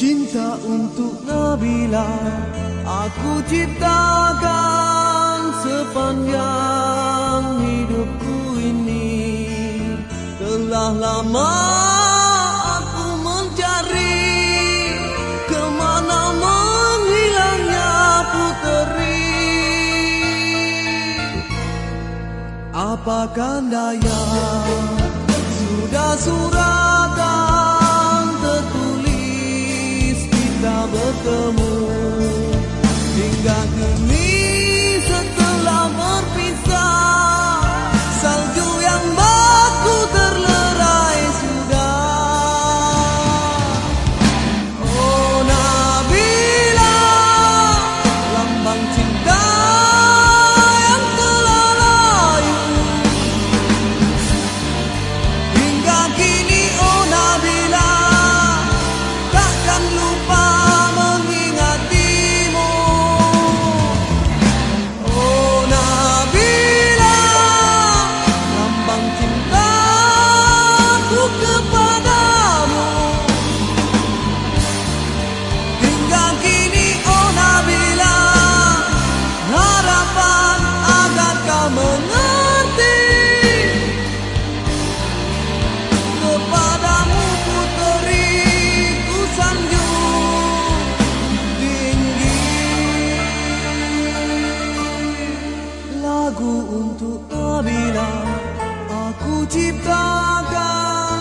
Cinta untuk Nabila Aku ciptakan sepanjang hidupku ini. Telah lama aku mencari Ke mana menghilangnya puteri. Apakah daya Sudah suratan Nabila Aku ciptakan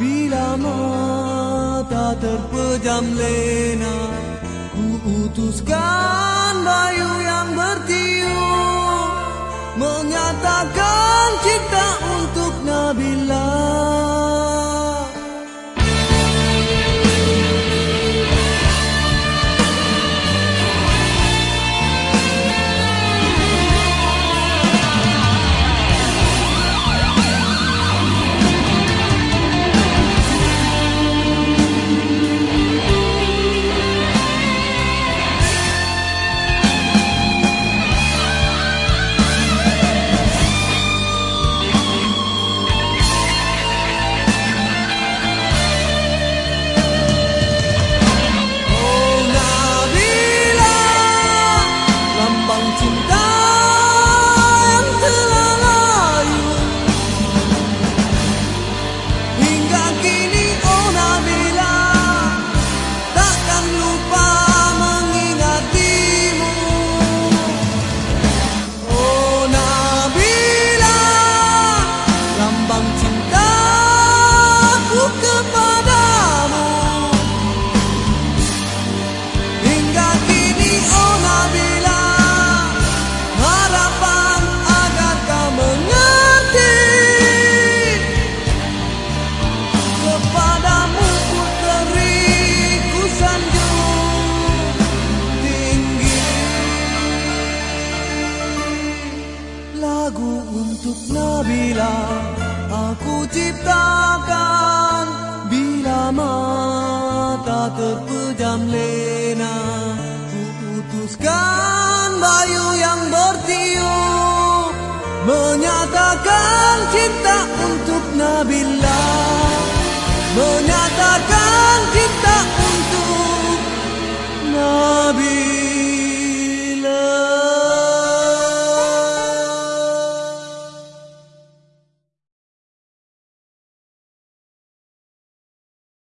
Bila mata terpejam lena Ku utuskan bayu yang bertiup Menyatakan untuk Nabila Aku ciptakan. Bila mata terpejam lena Ku utuskan bayu yang bertiup. Menyatakan cinta untuk Nabila. Menyatakan cinta untuk